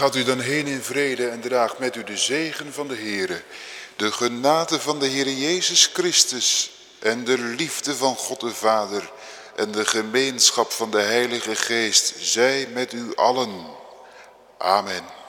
Gaat u dan heen in vrede en draagt met u de zegen van de Heere, de genade van de Heere Jezus Christus en de liefde van God de Vader en de gemeenschap van de Heilige Geest zij met u allen. Amen.